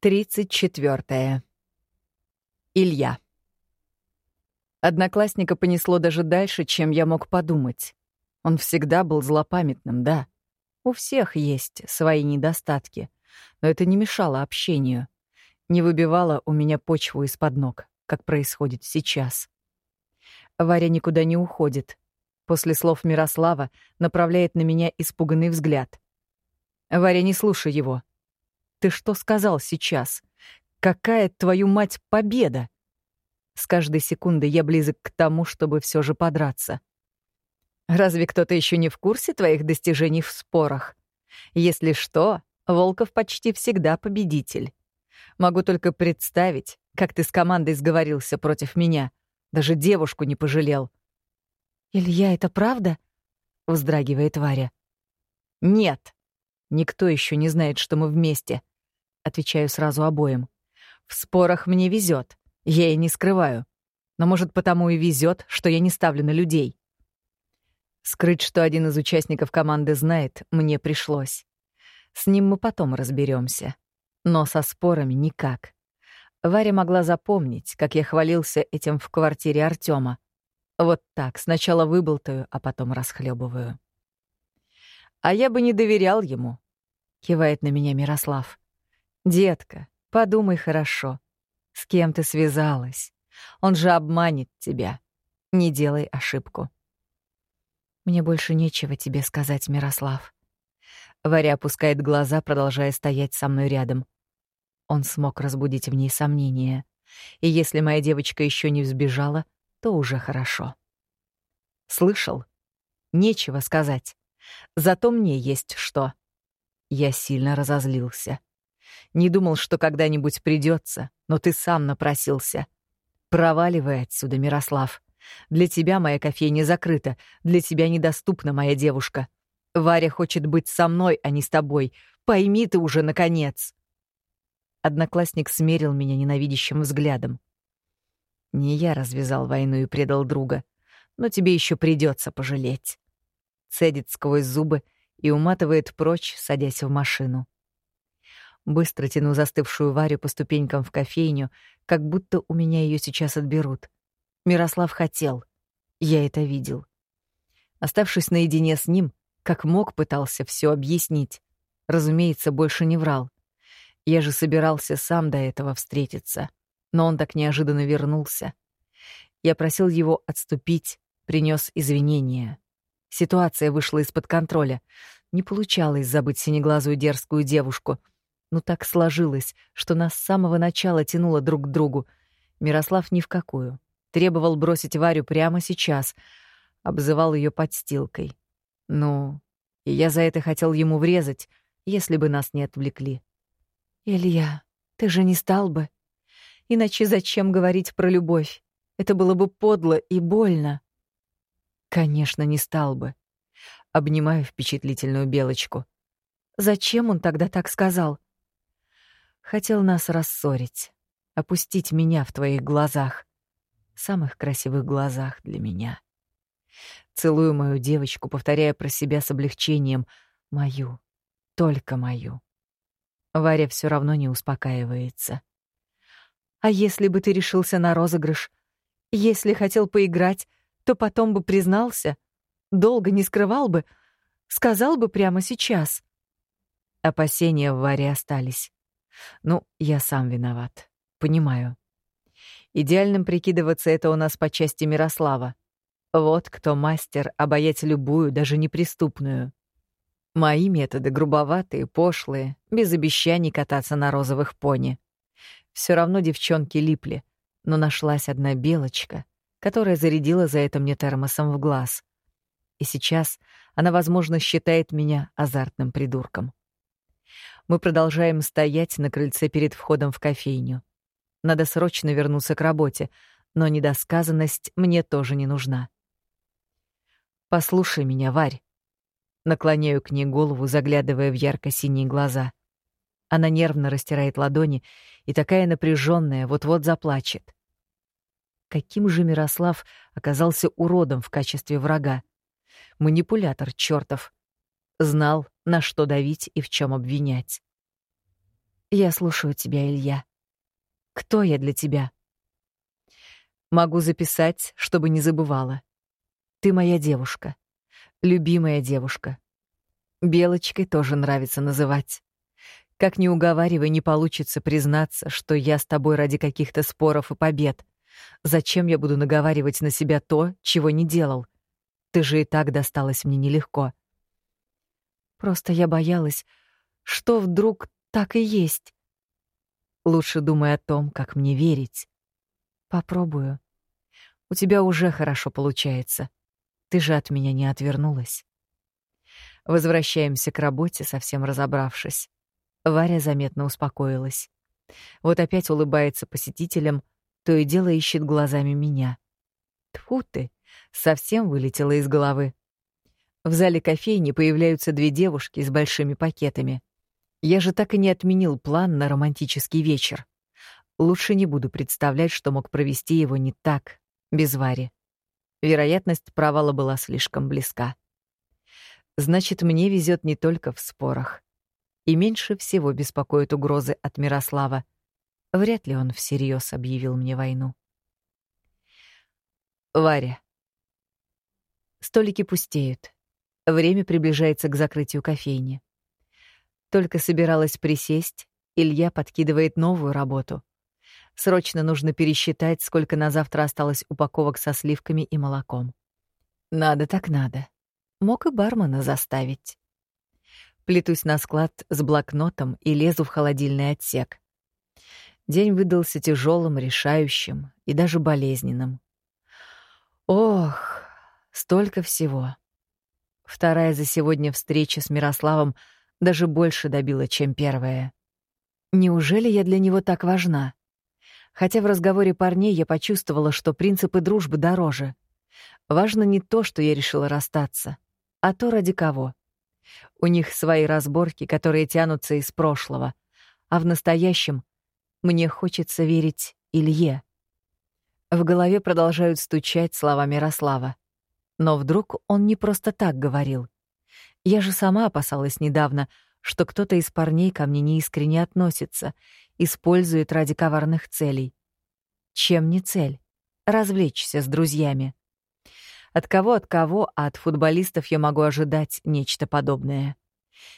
Тридцать четвертое. Илья. Одноклассника понесло даже дальше, чем я мог подумать. Он всегда был злопамятным, да. У всех есть свои недостатки, но это не мешало общению, не выбивало у меня почву из-под ног, как происходит сейчас. Варя никуда не уходит. После слов Мирослава направляет на меня испуганный взгляд. Варя, не слушай его. Ты что сказал сейчас? Какая, твою мать, победа? С каждой секундой я близок к тому, чтобы все же подраться. Разве кто-то еще не в курсе твоих достижений в спорах? Если что, Волков почти всегда победитель. Могу только представить, как ты с командой сговорился против меня. Даже девушку не пожалел. «Илья, это правда?» — вздрагивает Варя. «Нет. Никто еще не знает, что мы вместе. Отвечаю сразу обоим. В спорах мне везет, я и не скрываю. Но, может, потому и везет, что я не ставлю на людей. Скрыть, что один из участников команды знает, мне пришлось. С ним мы потом разберемся. Но со спорами никак. Варя могла запомнить, как я хвалился этим в квартире Артема. Вот так, сначала выболтаю, а потом расхлебываю. А я бы не доверял ему, кивает на меня Мирослав. Детка, подумай хорошо. С кем ты связалась? Он же обманет тебя. Не делай ошибку. Мне больше нечего тебе сказать, Мирослав. Варя опускает глаза, продолжая стоять со мной рядом. Он смог разбудить в ней сомнения. И если моя девочка еще не взбежала, то уже хорошо. Слышал? Нечего сказать. Зато мне есть что. Я сильно разозлился. Не думал, что когда-нибудь придется, но ты сам напросился. Проваливай отсюда, Мирослав. Для тебя моя кофейня закрыта, для тебя недоступна моя девушка. Варя хочет быть со мной, а не с тобой. Пойми ты уже, наконец. Одноклассник смерил меня ненавидящим взглядом. Не я развязал войну и предал друга, но тебе еще придется пожалеть. Цедит сквозь зубы и уматывает прочь, садясь в машину. Быстро тяну застывшую Варю по ступенькам в кофейню, как будто у меня ее сейчас отберут. Мирослав хотел. Я это видел. Оставшись наедине с ним, как мог, пытался все объяснить. Разумеется, больше не врал. Я же собирался сам до этого встретиться, но он так неожиданно вернулся. Я просил его отступить, принес извинения. Ситуация вышла из-под контроля. Не получалось забыть синеглазую дерзкую девушку — но так сложилось, что нас с самого начала тянуло друг к другу. Мирослав ни в какую. Требовал бросить Варю прямо сейчас. Обзывал ее подстилкой. Ну, и я за это хотел ему врезать, если бы нас не отвлекли. «Илья, ты же не стал бы. Иначе зачем говорить про любовь? Это было бы подло и больно». «Конечно, не стал бы». Обнимаю впечатлительную белочку. «Зачем он тогда так сказал?» Хотел нас рассорить, опустить меня в твоих глазах, самых красивых глазах для меня. Целую мою девочку, повторяя про себя с облегчением «мою, только мою». Варя все равно не успокаивается. «А если бы ты решился на розыгрыш? Если хотел поиграть, то потом бы признался? Долго не скрывал бы? Сказал бы прямо сейчас?» Опасения в Варе остались. Ну, я сам виноват. Понимаю. Идеальным прикидываться это у нас по части Мирослава. Вот кто мастер обаять любую, даже неприступную. Мои методы грубоватые, пошлые, без обещаний кататься на розовых пони. Все равно девчонки липли, но нашлась одна белочка, которая зарядила за это мне термосом в глаз. И сейчас она, возможно, считает меня азартным придурком. Мы продолжаем стоять на крыльце перед входом в кофейню. Надо срочно вернуться к работе, но недосказанность мне тоже не нужна. «Послушай меня, Варь». Наклоняю к ней голову, заглядывая в ярко-синие глаза. Она нервно растирает ладони и такая напряженная, вот-вот заплачет. Каким же Мирослав оказался уродом в качестве врага? Манипулятор чертов. Знал, на что давить и в чем обвинять. Я слушаю тебя, Илья. Кто я для тебя? Могу записать, чтобы не забывала. Ты моя девушка. Любимая девушка. Белочкой тоже нравится называть. Как ни уговаривай, не получится признаться, что я с тобой ради каких-то споров и побед. Зачем я буду наговаривать на себя то, чего не делал? Ты же и так досталась мне нелегко. Просто я боялась, что вдруг так и есть. Лучше думай о том, как мне верить. Попробую. У тебя уже хорошо получается. Ты же от меня не отвернулась. Возвращаемся к работе, совсем разобравшись. Варя заметно успокоилась. Вот опять улыбается посетителям, то и дело ищет глазами меня. Тфу ты, совсем вылетела из головы. В зале кофейни появляются две девушки с большими пакетами. Я же так и не отменил план на романтический вечер. Лучше не буду представлять, что мог провести его не так, без Вари. Вероятность провала была слишком близка. Значит, мне везет не только в спорах. И меньше всего беспокоят угрозы от Мирослава. Вряд ли он всерьез объявил мне войну. Варя. Столики пустеют. Время приближается к закрытию кофейни. Только собиралась присесть, Илья подкидывает новую работу. Срочно нужно пересчитать, сколько на завтра осталось упаковок со сливками и молоком. Надо так надо. Мог и бармена заставить. Плетусь на склад с блокнотом и лезу в холодильный отсек. День выдался тяжелым, решающим и даже болезненным. Ох, столько всего. Вторая за сегодня встреча с Мирославом даже больше добила, чем первая. Неужели я для него так важна? Хотя в разговоре парней я почувствовала, что принципы дружбы дороже. Важно не то, что я решила расстаться, а то, ради кого. У них свои разборки, которые тянутся из прошлого, а в настоящем мне хочется верить Илье. В голове продолжают стучать слова Мирослава. Но вдруг он не просто так говорил. Я же сама опасалась недавно, что кто-то из парней ко мне неискренне относится, использует ради коварных целей. Чем не цель? Развлечься с друзьями. От кого от кого, а от футболистов я могу ожидать нечто подобное.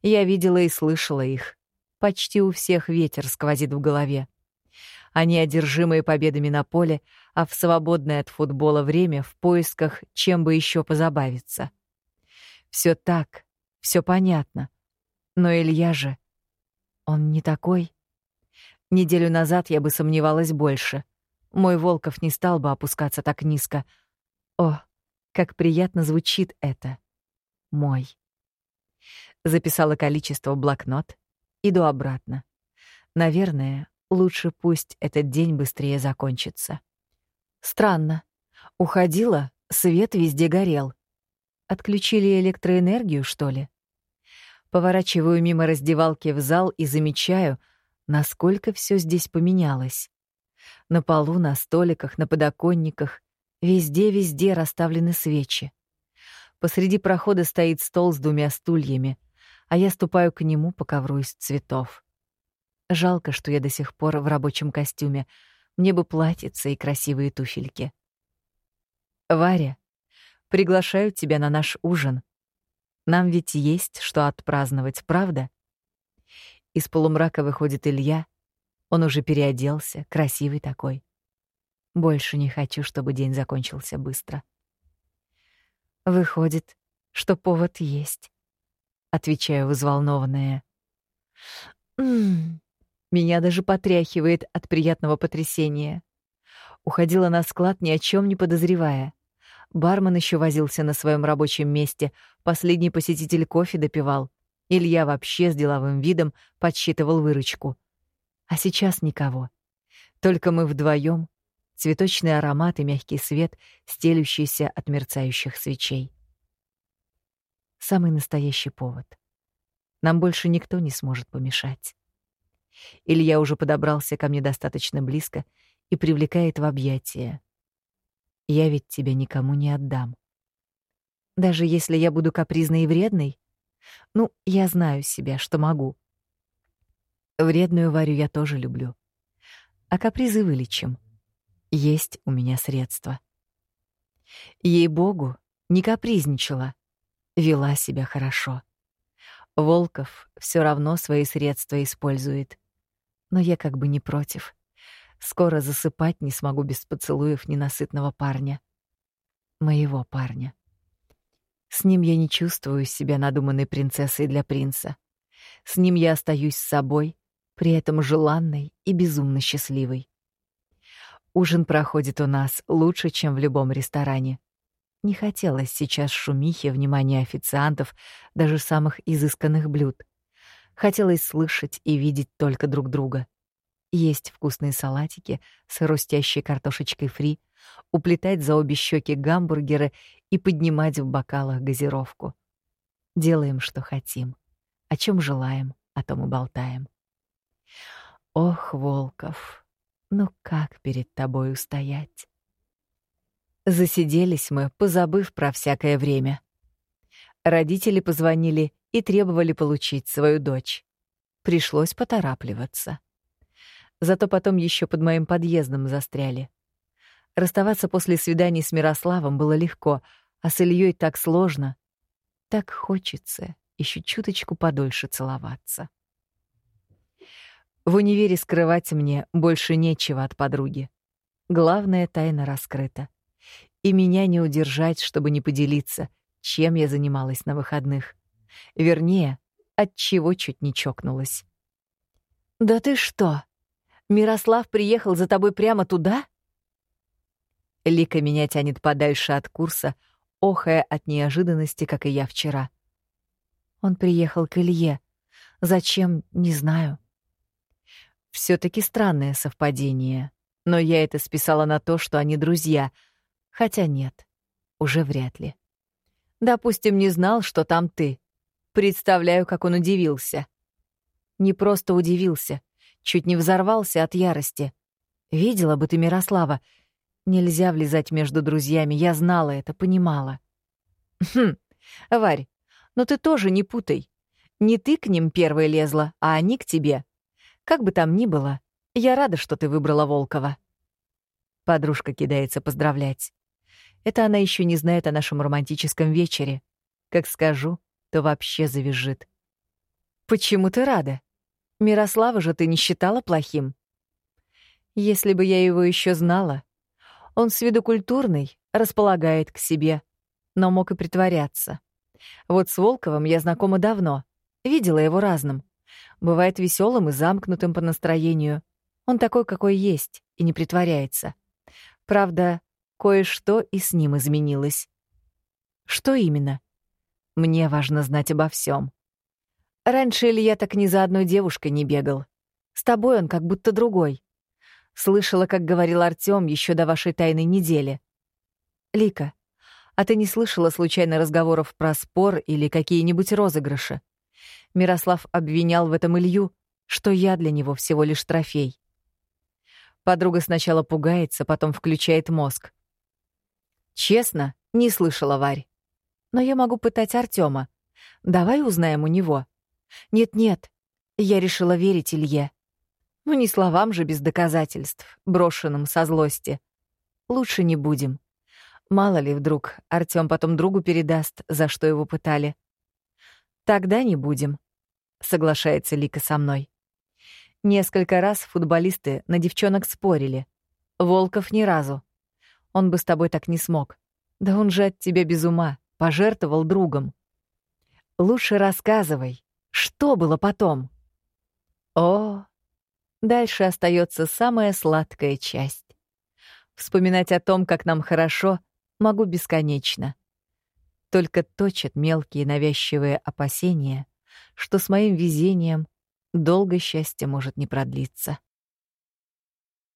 Я видела и слышала их. Почти у всех ветер сквозит в голове. Они одержимые победами на поле, а в свободное от футбола время в поисках, чем бы еще позабавиться. Все так, все понятно. Но Илья же... Он не такой. Неделю назад я бы сомневалась больше. Мой Волков не стал бы опускаться так низко. О, как приятно звучит это. Мой. Записала количество в блокнот. Иду обратно. Наверное, Лучше пусть этот день быстрее закончится. Странно. Уходила, свет везде горел. Отключили электроэнергию, что ли? Поворачиваю мимо раздевалки в зал и замечаю, насколько все здесь поменялось. На полу, на столиках, на подоконниках, везде-везде расставлены свечи. Посреди прохода стоит стол с двумя стульями, а я ступаю к нему по ковру из цветов. Жалко, что я до сих пор в рабочем костюме. Мне бы платьице и красивые туфельки. Варя, приглашаю тебя на наш ужин. Нам ведь есть что отпраздновать, правда? Из полумрака выходит Илья. Он уже переоделся, красивый такой. Больше не хочу, чтобы день закончился быстро. Выходит, что повод есть, отвечаю взволнованная. М меня даже потряхивает от приятного потрясения. Уходила на склад, ни о чем не подозревая. Бармен еще возился на своем рабочем месте, последний посетитель кофе допивал. Илья вообще с деловым видом подсчитывал выручку. А сейчас никого. Только мы вдвоем, цветочный аромат и мягкий свет, стелющийся от мерцающих свечей. Самый настоящий повод. Нам больше никто не сможет помешать. Илья уже подобрался ко мне достаточно близко и привлекает в объятия. Я ведь тебя никому не отдам. Даже если я буду капризной и вредной? Ну, я знаю себя, что могу. Вредную Варю я тоже люблю. А капризы вылечим. Есть у меня средства. Ей-богу, не капризничала, вела себя хорошо. Волков все равно свои средства использует. Но я как бы не против. Скоро засыпать не смогу без поцелуев ненасытного парня. Моего парня. С ним я не чувствую себя надуманной принцессой для принца. С ним я остаюсь собой, при этом желанной и безумно счастливой. Ужин проходит у нас лучше, чем в любом ресторане. Не хотелось сейчас шумихи, внимания официантов, даже самых изысканных блюд. Хотелось слышать и видеть только друг друга. Есть вкусные салатики с хрустящей картошечкой фри, уплетать за обе щеки гамбургеры и поднимать в бокалах газировку. Делаем, что хотим. О чем желаем, о том и болтаем. Ох, Волков, ну как перед тобой устоять? Засиделись мы, позабыв про всякое время. Родители позвонили и требовали получить свою дочь. Пришлось поторапливаться. Зато потом еще под моим подъездом застряли. Расставаться после свиданий с Мирославом было легко, а с Ильей так сложно. Так хочется еще чуточку подольше целоваться. В универе скрывать мне больше нечего от подруги. Главная тайна раскрыта и меня не удержать, чтобы не поделиться, чем я занималась на выходных. Вернее, от чего чуть не чокнулась. «Да ты что? Мирослав приехал за тобой прямо туда?» Лика меня тянет подальше от курса, охая от неожиданности, как и я вчера. Он приехал к Илье. Зачем, не знаю. все таки странное совпадение, но я это списала на то, что они друзья — Хотя нет, уже вряд ли. Допустим, не знал, что там ты. Представляю, как он удивился. Не просто удивился, чуть не взорвался от ярости. Видела бы ты Мирослава. Нельзя влезать между друзьями, я знала это, понимала. Хм, Варь, но ты тоже не путай. Не ты к ним первой лезла, а они к тебе. Как бы там ни было, я рада, что ты выбрала Волкова. Подружка кидается поздравлять. Это она еще не знает о нашем романтическом вечере. Как скажу, то вообще завизжит. «Почему ты рада? Мирослава же ты не считала плохим?» «Если бы я его еще знала. Он с виду культурный, располагает к себе, но мог и притворяться. Вот с Волковым я знакома давно, видела его разным. Бывает веселым и замкнутым по настроению. Он такой, какой есть, и не притворяется. Правда, кое-что и с ним изменилось. Что именно? Мне важно знать обо всем. Раньше Илья так ни за одной девушкой не бегал. С тобой он как будто другой. Слышала, как говорил Артём еще до вашей тайной недели. Лика, а ты не слышала случайно разговоров про спор или какие-нибудь розыгрыши? Мирослав обвинял в этом Илью, что я для него всего лишь трофей. Подруга сначала пугается, потом включает мозг. Честно, не слышала Варь. Но я могу пытать Артема. Давай узнаем у него. Нет-нет, я решила верить Илье. Ну не словам же без доказательств, брошенным со злости. Лучше не будем. Мало ли вдруг Артём потом другу передаст, за что его пытали. Тогда не будем, соглашается Лика со мной. Несколько раз футболисты на девчонок спорили. Волков ни разу. Он бы с тобой так не смог. Да он же от тебя без ума, пожертвовал другом. Лучше рассказывай, что было потом? О, дальше остается самая сладкая часть. Вспоминать о том, как нам хорошо, могу бесконечно. Только точат мелкие навязчивые опасения, что с моим везением долго счастье может не продлиться.